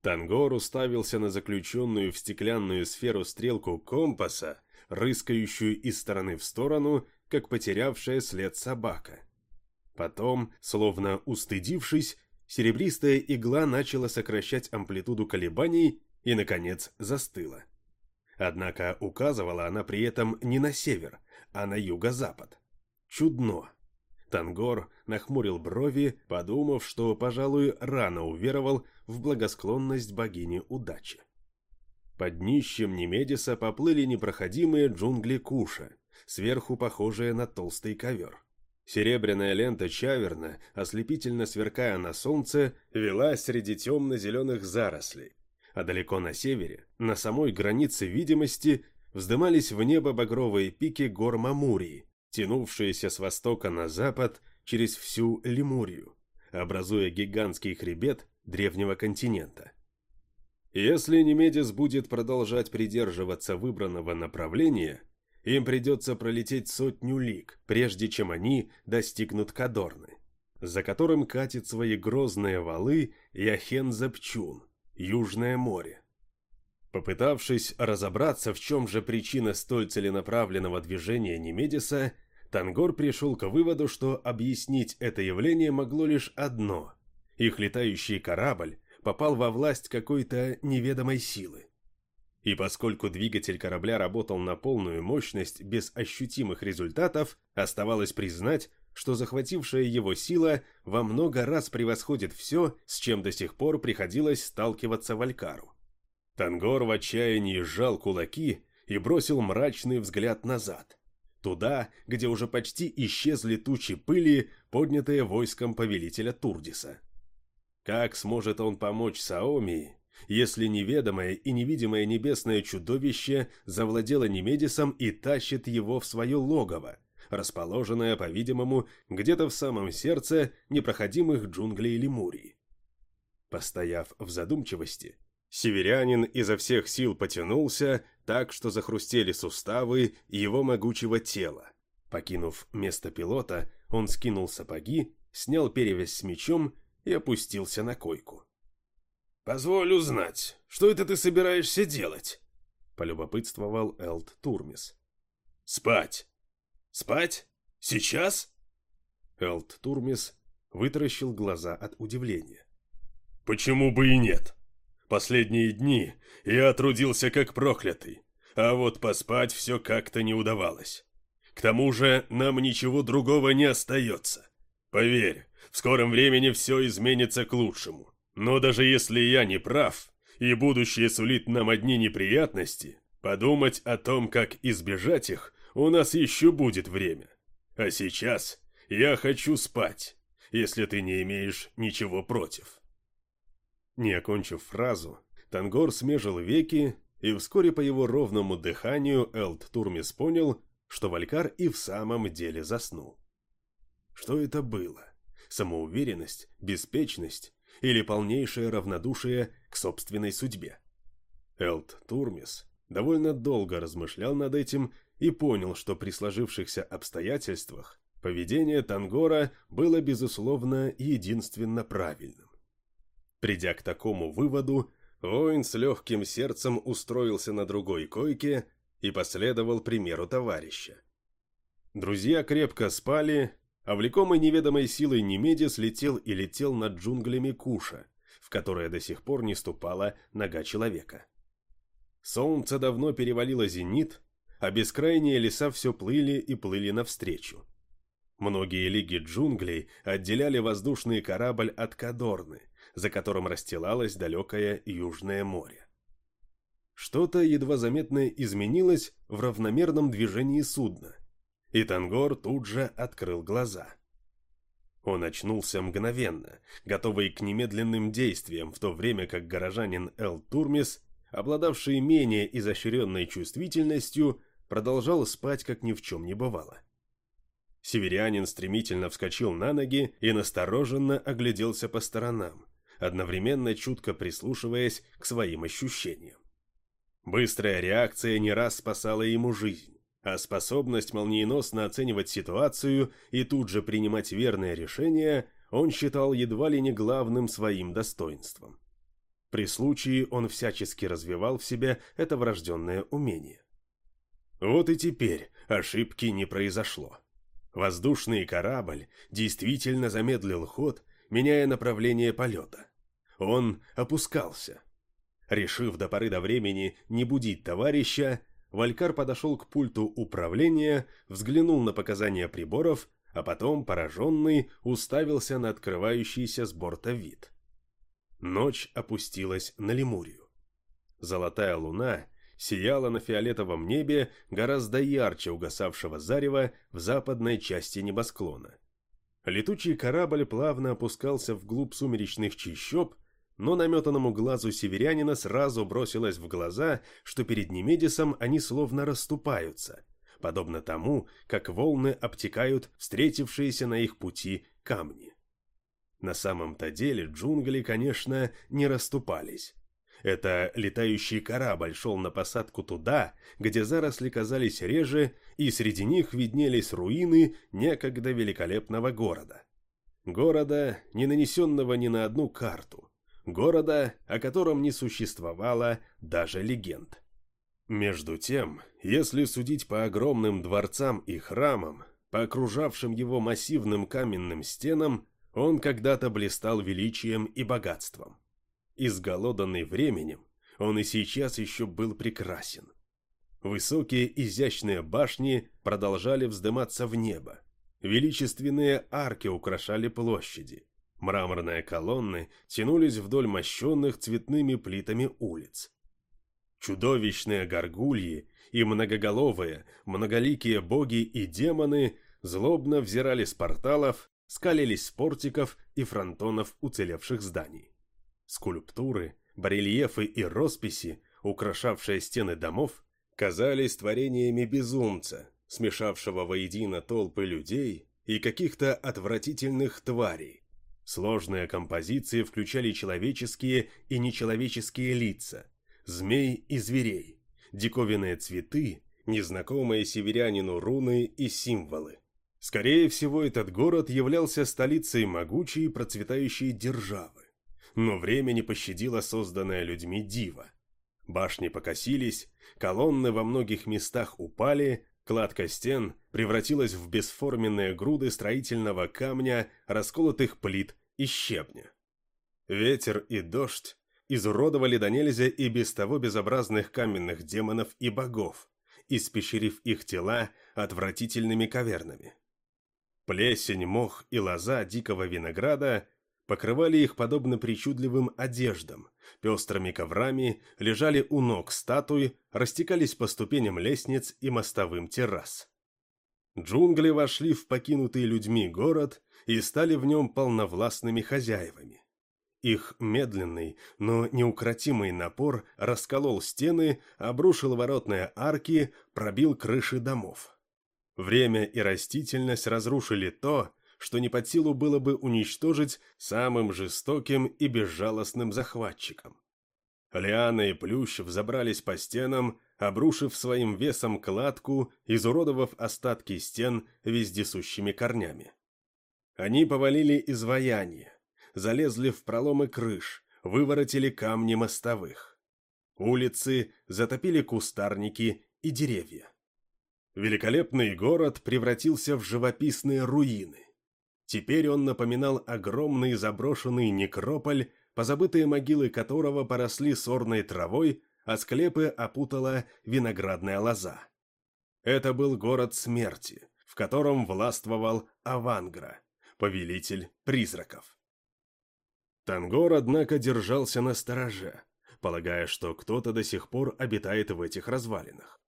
Тангор уставился на заключенную в стеклянную сферу стрелку компаса, рыскающую из стороны в сторону, как потерявшая след собака. Потом, словно устыдившись, серебристая игла начала сокращать амплитуду колебаний и, наконец, застыла. Однако указывала она при этом не на север, а на юго-запад. Чудно. Тангор нахмурил брови, подумав, что, пожалуй, рано уверовал в благосклонность богини удачи. Под днищем Немедиса поплыли непроходимые джунгли Куша, сверху похожие на толстый ковер. Серебряная лента Чаверна, ослепительно сверкая на солнце, вела среди темно-зеленых зарослей, а далеко на севере, на самой границе видимости, вздымались в небо багровые пики гор Мамурии, тянувшиеся с востока на запад через всю Лемурию, образуя гигантский хребет древнего континента. Если Немедис будет продолжать придерживаться выбранного направления, им придется пролететь сотню лиг, прежде чем они достигнут Кадорны, за которым катит свои грозные валы Яхен-Запчун, Южное море. Попытавшись разобраться, в чем же причина столь целенаправленного движения Немедиса, Тангор пришел к выводу, что объяснить это явление могло лишь одно. Их летающий корабль попал во власть какой-то неведомой силы. И поскольку двигатель корабля работал на полную мощность без ощутимых результатов, оставалось признать, что захватившая его сила во много раз превосходит все, с чем до сих пор приходилось сталкиваться Валькару. Тангор в отчаянии сжал кулаки и бросил мрачный взгляд назад туда, где уже почти исчезли тучи пыли, поднятые войском повелителя Турдиса. Как сможет он помочь Саомии, если неведомое и невидимое небесное чудовище завладело Немедисом и тащит его в свое логово, расположенное, по-видимому, где-то в самом сердце непроходимых джунглей Лемурии? Постояв в задумчивости, Северянин изо всех сил потянулся, так что захрустели суставы его могучего тела. Покинув место пилота, он скинул сапоги, снял перевязь с мечом и опустился на койку. «Позволь узнать, что это ты собираешься делать?» — полюбопытствовал Элт Турмис. «Спать! Спать? Сейчас?» Элт Турмис вытаращил глаза от удивления. «Почему бы и нет?» Последние дни я трудился как проклятый, а вот поспать все как-то не удавалось. К тому же нам ничего другого не остается. Поверь, в скором времени все изменится к лучшему. Но даже если я не прав, и будущее сулит нам одни неприятности, подумать о том, как избежать их, у нас еще будет время. А сейчас я хочу спать, если ты не имеешь ничего против. Не окончив фразу, Тангор смежил веки, и вскоре по его ровному дыханию Элт Турмис понял, что Валькар и в самом деле заснул. Что это было? Самоуверенность, беспечность или полнейшее равнодушие к собственной судьбе? Элт Турмис довольно долго размышлял над этим и понял, что при сложившихся обстоятельствах поведение Тангора было, безусловно, единственно правильным. Придя к такому выводу, Воин с легким сердцем устроился на другой койке и последовал примеру товарища. Друзья крепко спали, а влекомый неведомой силой Немедис летел и летел над джунглями Куша, в которые до сих пор не ступала нога человека. Солнце давно перевалило зенит, а бескрайние леса все плыли и плыли навстречу. Многие лиги джунглей отделяли воздушный корабль от Кадорны, за которым расстилалось далекое Южное море. Что-то едва заметное изменилось в равномерном движении судна, и Тангор тут же открыл глаза. Он очнулся мгновенно, готовый к немедленным действиям, в то время как горожанин Эл Турмис, обладавший менее изощренной чувствительностью, продолжал спать, как ни в чем не бывало. Северянин стремительно вскочил на ноги и настороженно огляделся по сторонам, одновременно чутко прислушиваясь к своим ощущениям. Быстрая реакция не раз спасала ему жизнь, а способность молниеносно оценивать ситуацию и тут же принимать верное решение он считал едва ли не главным своим достоинством. При случае он всячески развивал в себе это врожденное умение. Вот и теперь ошибки не произошло. Воздушный корабль действительно замедлил ход, меняя направление полета. Он опускался. Решив до поры до времени не будить товарища, Валькар подошел к пульту управления, взглянул на показания приборов, а потом, пораженный, уставился на открывающийся с борта вид. Ночь опустилась на Лемурию. Золотая луна сияла на фиолетовом небе гораздо ярче угасавшего зарева в западной части небосклона. Летучий корабль плавно опускался вглубь сумеречных чащоб, но наметанному глазу северянина сразу бросилось в глаза, что перед Немедисом они словно расступаются, подобно тому, как волны обтекают встретившиеся на их пути камни. На самом-то деле джунгли, конечно, не расступались. Это летающий корабль шел на посадку туда, где заросли казались реже, и среди них виднелись руины некогда великолепного города. Города, не нанесенного ни на одну карту, города, о котором не существовало даже легенд. Между тем, если судить по огромным дворцам и храмам, по окружавшим его массивным каменным стенам, он когда-то блистал величием и богатством. Изголоданный временем, он и сейчас еще был прекрасен. Высокие изящные башни продолжали вздыматься в небо. Величественные арки украшали площади. Мраморные колонны тянулись вдоль мощенных цветными плитами улиц. Чудовищные горгульи и многоголовые, многоликие боги и демоны злобно взирали с порталов, скалились с портиков и фронтонов уцелевших зданий. Скульптуры, барельефы и росписи, украшавшие стены домов, казались творениями безумца, смешавшего воедино толпы людей и каких-то отвратительных тварей, Сложные композиции включали человеческие и нечеловеческие лица, змей и зверей, диковинные цветы, незнакомые северянину руны и символы. Скорее всего, этот город являлся столицей могучей процветающей державы. Но время не пощадило созданное людьми диво. Башни покосились, колонны во многих местах упали, Кладка стен превратилась в бесформенные груды строительного камня, расколотых плит и щебня. Ветер и дождь изуродовали до нельзя и без того безобразных каменных демонов и богов, испещерив их тела отвратительными кавернами. Плесень, мох и лоза дикого винограда покрывали их подобно причудливым одеждам, пестрыми коврами, лежали у ног статуи, растекались по ступеням лестниц и мостовым террас. Джунгли вошли в покинутый людьми город и стали в нем полновластными хозяевами. Их медленный, но неукротимый напор расколол стены, обрушил воротные арки, пробил крыши домов. Время и растительность разрушили то, что не под силу было бы уничтожить самым жестоким и безжалостным захватчиком. Лиана и Плющ взобрались по стенам, обрушив своим весом кладку, изуродовав остатки стен вездесущими корнями. Они повалили изваяние, залезли в проломы крыш, выворотили камни мостовых. Улицы затопили кустарники и деревья. Великолепный город превратился в живописные руины. Теперь он напоминал огромный заброшенный некрополь, позабытые могилы которого поросли сорной травой, а склепы опутала виноградная лоза. Это был город смерти, в котором властвовал Авангра, повелитель призраков. Тангор, однако, держался на стороже, полагая, что кто-то до сих пор обитает в этих развалинах.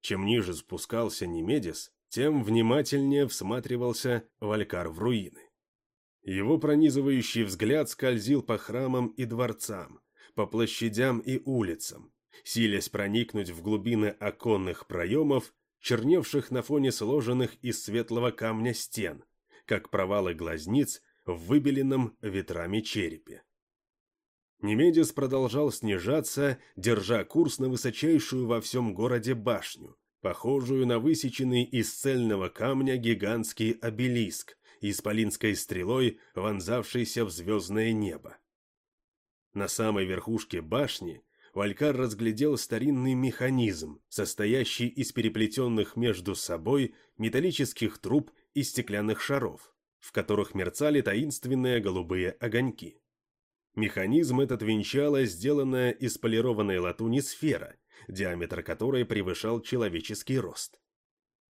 Чем ниже спускался Немедис, тем внимательнее всматривался Валькар в руины. Его пронизывающий взгляд скользил по храмам и дворцам, по площадям и улицам, силясь проникнуть в глубины оконных проемов, черневших на фоне сложенных из светлого камня стен, как провалы глазниц в выбеленном ветрами черепе. Немедис продолжал снижаться, держа курс на высочайшую во всем городе башню, похожую на высеченный из цельного камня гигантский обелиск, исполинской стрелой, вонзавшийся в звездное небо. На самой верхушке башни Валькар разглядел старинный механизм, состоящий из переплетенных между собой металлических труб и стеклянных шаров, в которых мерцали таинственные голубые огоньки. Механизм этот венчала сделанная из полированной латуни сфера, диаметр которой превышал человеческий рост.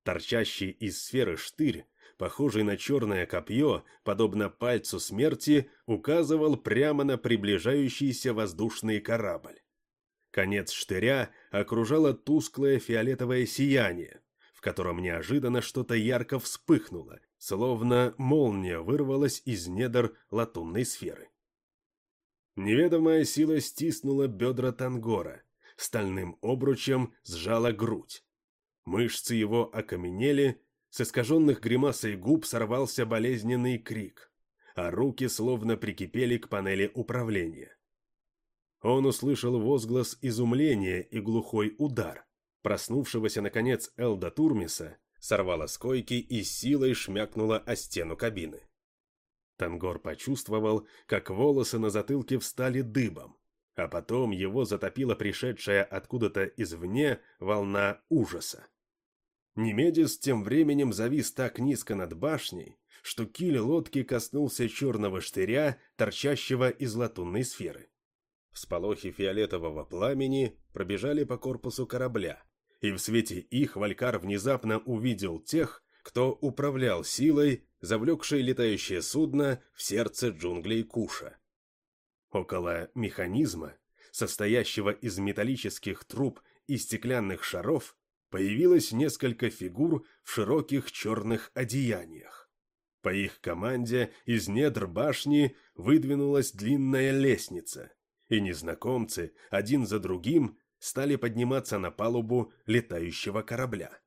Торчащий из сферы штырь, похожий на черное копье, подобно пальцу смерти, указывал прямо на приближающийся воздушный корабль. Конец штыря окружало тусклое фиолетовое сияние, в котором неожиданно что-то ярко вспыхнуло, словно молния вырвалась из недр латунной сферы. Неведомая сила стиснула бедра Тангора, стальным обручем сжала грудь. Мышцы его окаменели, с искаженных гримасой губ сорвался болезненный крик, а руки словно прикипели к панели управления. Он услышал возглас изумления и глухой удар. Проснувшегося, наконец, Элда Турмиса сорвала с койки и силой шмякнула о стену кабины. Тангор почувствовал, как волосы на затылке встали дыбом, а потом его затопила пришедшая откуда-то извне волна ужаса. Немедис тем временем завис так низко над башней, что киль лодки коснулся черного штыря, торчащего из латунной сферы. Всполохи фиолетового пламени пробежали по корпусу корабля, и в свете их Валькар внезапно увидел тех, кто управлял силой, завлекшей летающее судно в сердце джунглей Куша. Около механизма, состоящего из металлических труб и стеклянных шаров, появилось несколько фигур в широких черных одеяниях. По их команде из недр башни выдвинулась длинная лестница, и незнакомцы один за другим стали подниматься на палубу летающего корабля.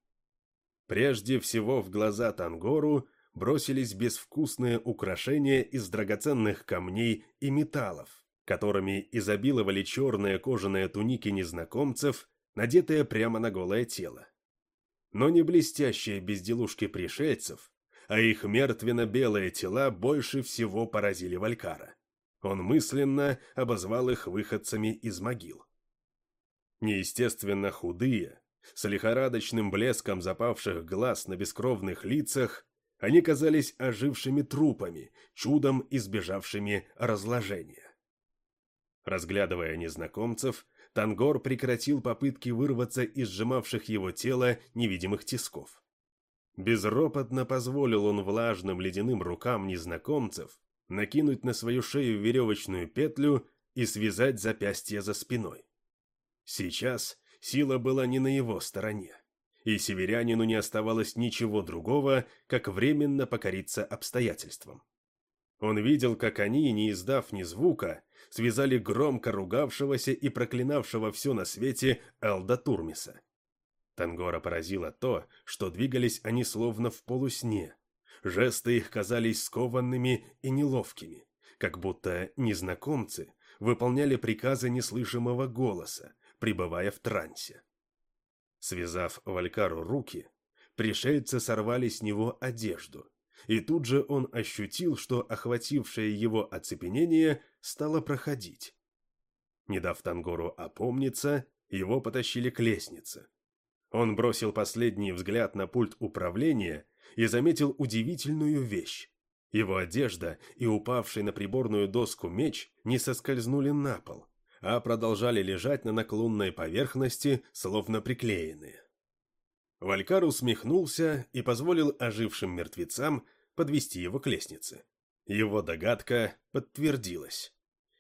Прежде всего в глаза Тангору бросились безвкусные украшения из драгоценных камней и металлов, которыми изобиловали черные кожаные туники незнакомцев, надетые прямо на голое тело. Но не блестящие безделушки пришельцев, а их мертвенно-белые тела больше всего поразили Валькара. Он мысленно обозвал их выходцами из могил. Неестественно худые, с лихорадочным блеском запавших глаз на бескровных лицах, они казались ожившими трупами, чудом избежавшими разложения. Разглядывая незнакомцев, Тангор прекратил попытки вырваться из сжимавших его тело невидимых тисков. Безропотно позволил он влажным ледяным рукам незнакомцев накинуть на свою шею веревочную петлю и связать запястье за спиной. Сейчас сила была не на его стороне и северянину не оставалось ничего другого, как временно покориться обстоятельствам. Он видел, как они, не издав ни звука, связали громко ругавшегося и проклинавшего все на свете Элда Турмиса. Тангора поразило то, что двигались они словно в полусне. Жесты их казались скованными и неловкими, как будто незнакомцы выполняли приказы неслышимого голоса, пребывая в трансе. Связав Валькару руки, пришельцы сорвали с него одежду, и тут же он ощутил, что охватившее его оцепенение стало проходить, Не дав Тангору опомниться, его потащили к лестнице. Он бросил последний взгляд на пульт управления и заметил удивительную вещь. Его одежда и упавший на приборную доску меч не соскользнули на пол, а продолжали лежать на наклонной поверхности, словно приклеенные. Валькар усмехнулся и позволил ожившим мертвецам подвести его к лестнице. Его догадка подтвердилась.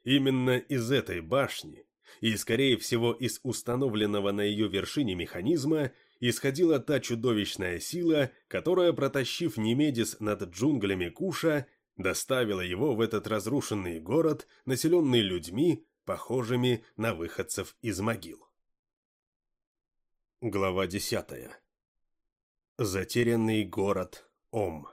Именно из этой башни, и, скорее всего, из установленного на ее вершине механизма, исходила та чудовищная сила, которая, протащив Немедис над джунглями Куша, доставила его в этот разрушенный город, населенный людьми, похожими на выходцев из могил. Глава десятая Затерянный город Ом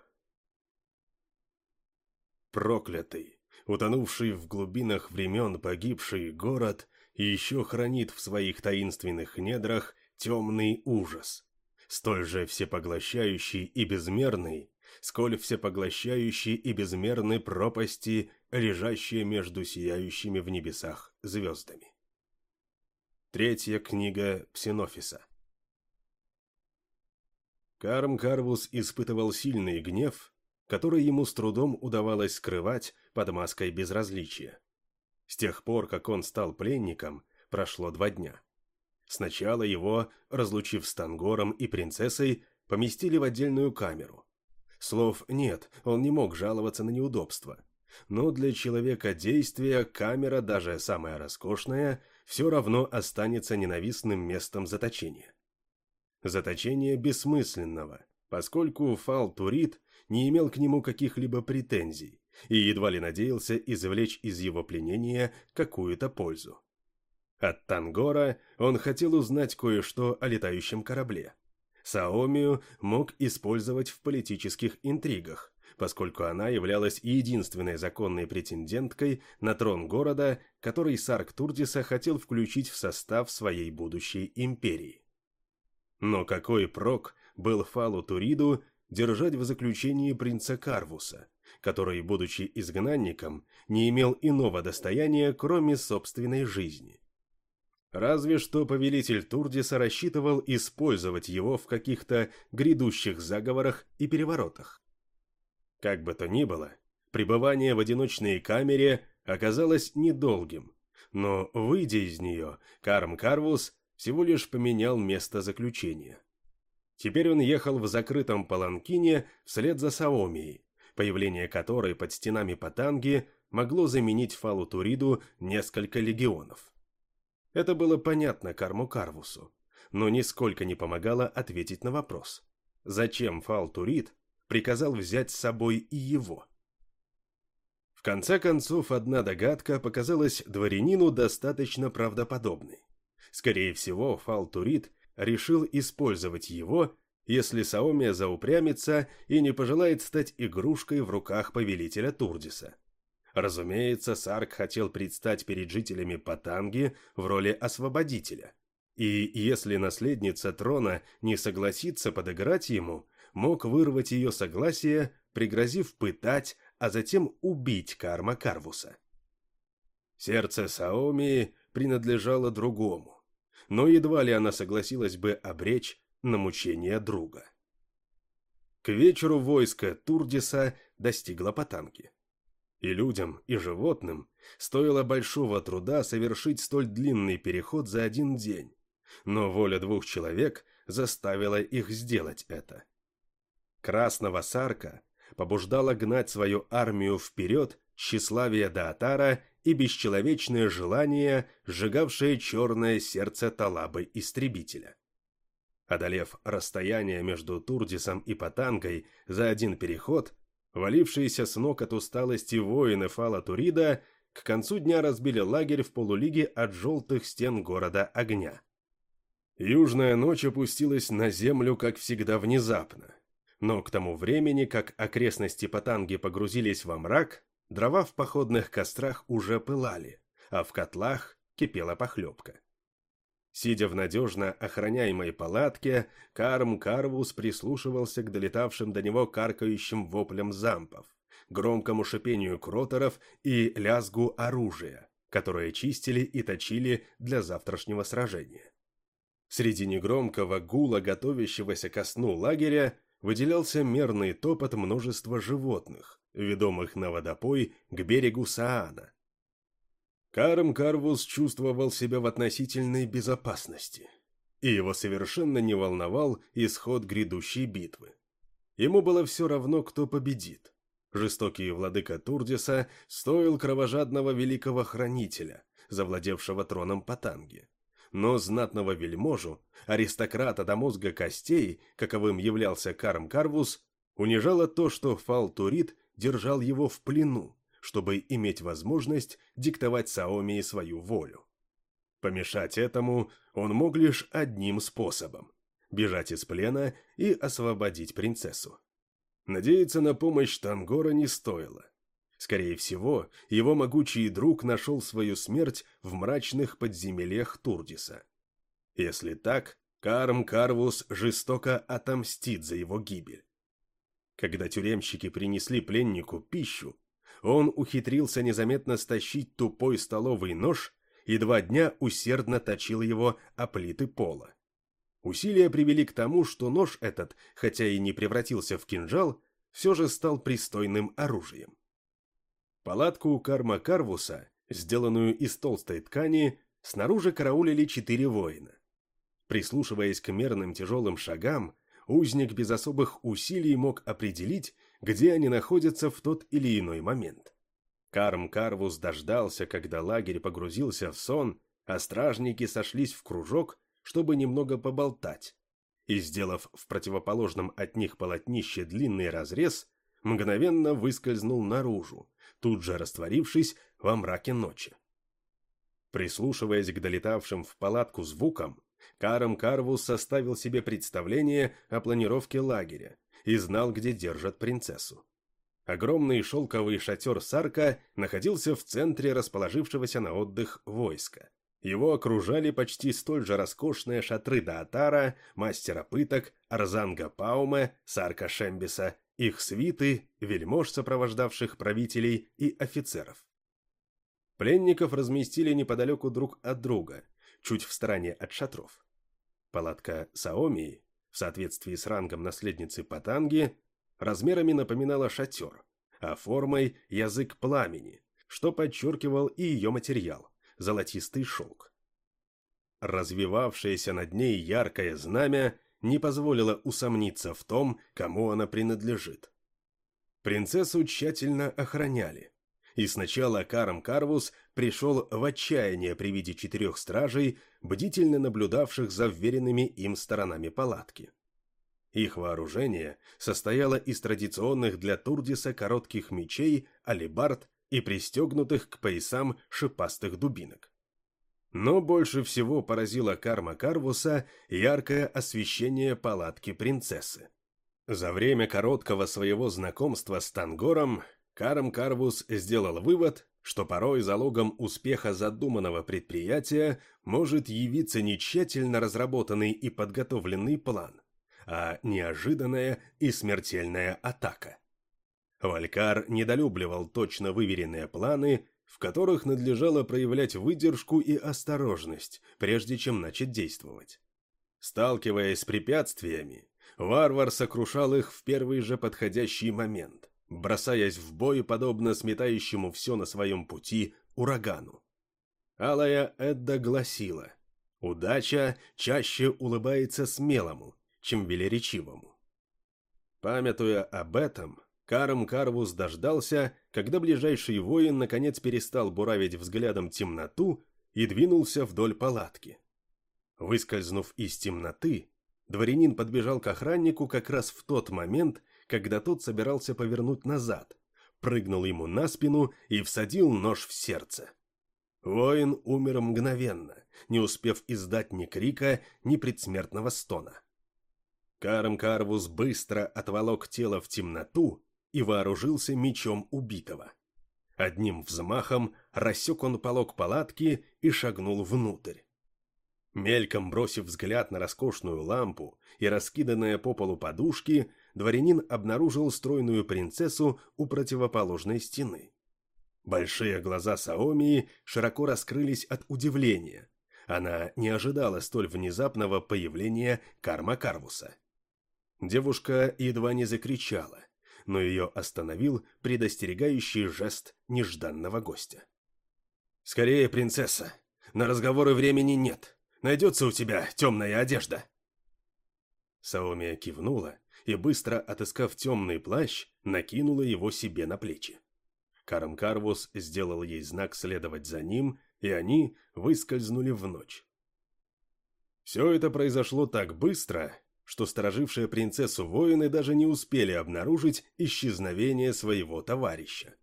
Проклятый, утонувший в глубинах времен погибший город, еще хранит в своих таинственных недрах темный ужас, столь же всепоглощающий и безмерный, сколь всепоглощающий и безмерны пропасти, лежащие между сияющими в небесах звездами. Третья книга Псинофиса Карм Карвус испытывал сильный гнев, который ему с трудом удавалось скрывать под маской безразличия. С тех пор, как он стал пленником, прошло два дня. Сначала его, разлучив с Тангором и принцессой, поместили в отдельную камеру. Слов нет, он не мог жаловаться на неудобства. Но для человека действия камера, даже самая роскошная, все равно останется ненавистным местом заточения заточение бессмысленного, поскольку Фал-Турит не имел к нему каких-либо претензий и едва ли надеялся извлечь из его пленения какую-то пользу. От Тангора он хотел узнать кое-что о летающем корабле. Саомию мог использовать в политических интригах, поскольку она являлась единственной законной претенденткой на трон города, который Сарк Турдиса хотел включить в состав своей будущей империи. Но какой прок был Фалу Туриду держать в заключении принца Карвуса, который, будучи изгнанником, не имел иного достояния, кроме собственной жизни? Разве что повелитель Турдиса рассчитывал использовать его в каких-то грядущих заговорах и переворотах. Как бы то ни было, пребывание в одиночной камере оказалось недолгим, но, выйдя из нее, Карм Карвус всего лишь поменял место заключения. Теперь он ехал в закрытом паланкине вслед за Саомией, появление которой под стенами Патанги могло заменить Фалу Туриду несколько легионов. Это было понятно Карму Карвусу, но нисколько не помогало ответить на вопрос, зачем Фал Турид приказал взять с собой и его. В конце концов, одна догадка показалась дворянину достаточно правдоподобной. Скорее всего, Фалтурит решил использовать его, если Саомия заупрямится и не пожелает стать игрушкой в руках повелителя Турдиса. Разумеется, Сарк хотел предстать перед жителями Патанги в роли освободителя. И если наследница трона не согласится подыграть ему, мог вырвать ее согласие, пригрозив пытать, а затем убить Карма Карвуса. Сердце Саомии принадлежало другому но едва ли она согласилась бы обречь на мучение друга. К вечеру войско Турдиса достигло Потанки. И людям, и животным стоило большого труда совершить столь длинный переход за один день, но воля двух человек заставила их сделать это. Красного Сарка побуждала гнать свою армию вперед тщеславие Даатара и бесчеловечное желание, сжигавшее черное сердце Талабы-истребителя. Одолев расстояние между Турдисом и Патангой за один переход, валившиеся с ног от усталости воины Фала Турида к концу дня разбили лагерь в полулиге от желтых стен города огня. Южная ночь опустилась на землю, как всегда, внезапно. Но к тому времени, как окрестности Патанги погрузились во мрак, Дрова в походных кострах уже пылали, а в котлах кипела похлебка. Сидя в надежно охраняемой палатке, Карм Карвус прислушивался к долетавшим до него каркающим воплям зампов, громкому шипению кроторов и лязгу оружия, которое чистили и точили для завтрашнего сражения. Среди негромкого гула, готовящегося ко сну лагеря, выделялся мерный топот множества животных, ведомых на водопой к берегу Саана. Карм Карвус чувствовал себя в относительной безопасности, и его совершенно не волновал исход грядущей битвы. Ему было все равно, кто победит. Жестокий владыка Турдиса стоил кровожадного великого хранителя, завладевшего троном Патанги. Но знатного вельможу, аристократа до мозга костей, каковым являлся Карм Карвус, унижало то, что Фалтурит держал его в плену, чтобы иметь возможность диктовать Саомии свою волю. Помешать этому он мог лишь одним способом – бежать из плена и освободить принцессу. Надеяться на помощь Тангора не стоило. Скорее всего, его могучий друг нашел свою смерть в мрачных подземельях Турдиса. Если так, Карм Карвус жестоко отомстит за его гибель. Когда тюремщики принесли пленнику пищу, он ухитрился незаметно стащить тупой столовый нож и два дня усердно точил его о плиты пола. Усилия привели к тому, что нож этот, хотя и не превратился в кинжал, все же стал пристойным оружием. Палатку у Карма Карвуса, сделанную из толстой ткани, снаружи караулили четыре воина. Прислушиваясь к мерным тяжелым шагам, узник без особых усилий мог определить, где они находятся в тот или иной момент. Карм Карвус дождался, когда лагерь погрузился в сон, а стражники сошлись в кружок, чтобы немного поболтать, и, сделав в противоположном от них полотнище длинный разрез, мгновенно выскользнул наружу, тут же растворившись во мраке ночи. Прислушиваясь к долетавшим в палатку звукам, Карам Карвус составил себе представление о планировке лагеря и знал, где держат принцессу. Огромный шелковый шатер Сарка находился в центре расположившегося на отдых войска. Его окружали почти столь же роскошные шатры Даатара, мастера пыток, Арзанга Пауме, Сарка Шембиса, их свиты, вельмож, сопровождавших правителей и офицеров. Пленников разместили неподалеку друг от друга, чуть в стороне от шатров. Палатка Саомии, в соответствии с рангом наследницы Патанги, размерами напоминала шатер, а формой – язык пламени, что подчеркивал и ее материал – золотистый шелк. Развивавшееся над ней яркое знамя не позволило усомниться в том, кому она принадлежит. Принцессу тщательно охраняли, и сначала Карм Карвус пришел в отчаяние при виде четырех стражей, бдительно наблюдавших за вверенными им сторонами палатки. Их вооружение состояло из традиционных для Турдиса коротких мечей, алебард и пристегнутых к поясам шипастых дубинок. Но больше всего поразило Карма Карвуса яркое освещение палатки принцессы. За время короткого своего знакомства с Тангором Карм Карвус сделал вывод, что порой залогом успеха задуманного предприятия может явиться не тщательно разработанный и подготовленный план, а неожиданная и смертельная атака. Валькар недолюбливал точно выверенные планы, в которых надлежало проявлять выдержку и осторожность, прежде чем начать действовать. Сталкиваясь с препятствиями, варвар сокрушал их в первый же подходящий момент, бросаясь в бой подобно сметающему все на своем пути урагану. Алая Эдда гласила, «Удача чаще улыбается смелому, чем велеречивому». Памятуя об этом, Карм Карвус дождался, когда ближайший воин наконец перестал буравить взглядом темноту и двинулся вдоль палатки. Выскользнув из темноты, дворянин подбежал к охраннику как раз в тот момент, когда тот собирался повернуть назад, прыгнул ему на спину и всадил нож в сердце. Воин умер мгновенно, не успев издать ни крика, ни предсмертного стона. Карм Карвус быстро отволок тело в темноту и вооружился мечом убитого. Одним взмахом рассек он полог палатки и шагнул внутрь. Мельком бросив взгляд на роскошную лампу и раскиданные по полу подушки, дворянин обнаружил стройную принцессу у противоположной стены. Большие глаза Саомии широко раскрылись от удивления. Она не ожидала столь внезапного появления Карма Карвуса. Девушка едва не закричала, но ее остановил предостерегающий жест нежданного гостя. «Скорее, принцесса! На разговоры времени нет. Найдется у тебя темная одежда!» Саомия кивнула и, быстро отыскав темный плащ, накинула его себе на плечи. Карм Карвус сделал ей знак следовать за ним, и они выскользнули в ночь. Все это произошло так быстро, что сторожившие принцессу воины даже не успели обнаружить исчезновение своего товарища.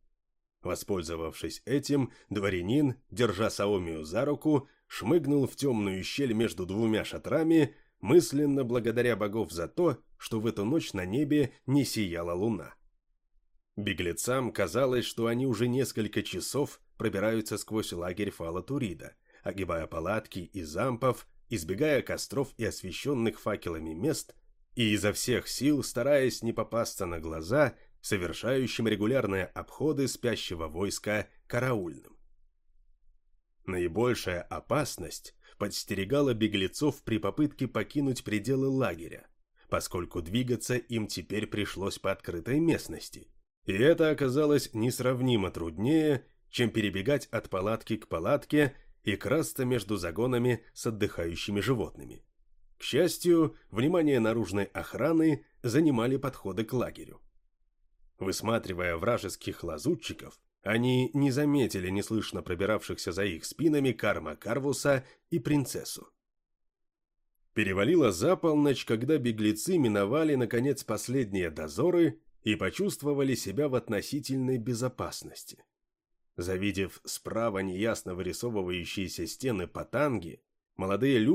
Воспользовавшись этим, дворянин, держа Саомию за руку, шмыгнул в темную щель между двумя шатрами, мысленно благодаря богов за то, что в эту ночь на небе не сияла луна. Беглецам казалось, что они уже несколько часов пробираются сквозь лагерь Фала Турида, огибая палатки и зампов, избегая костров и освещенных факелами мест, и изо всех сил стараясь не попасться на глаза совершающим регулярные обходы спящего войска караульным. Наибольшая опасность подстерегала беглецов при попытке покинуть пределы лагеря, поскольку двигаться им теперь пришлось по открытой местности, и это оказалось несравнимо труднее, чем перебегать от палатки к палатке и красться между загонами с отдыхающими животными. К счастью, внимание наружной охраны занимали подходы к лагерю. Высматривая вражеских лазутчиков, они не заметили неслышно пробиравшихся за их спинами Карма Карвуса и принцессу. Перевалило за полночь, когда беглецы миновали, наконец, последние дозоры и почувствовали себя в относительной безопасности. Завидев справа неясно вырисовывающиеся стены Патанги, молодые люди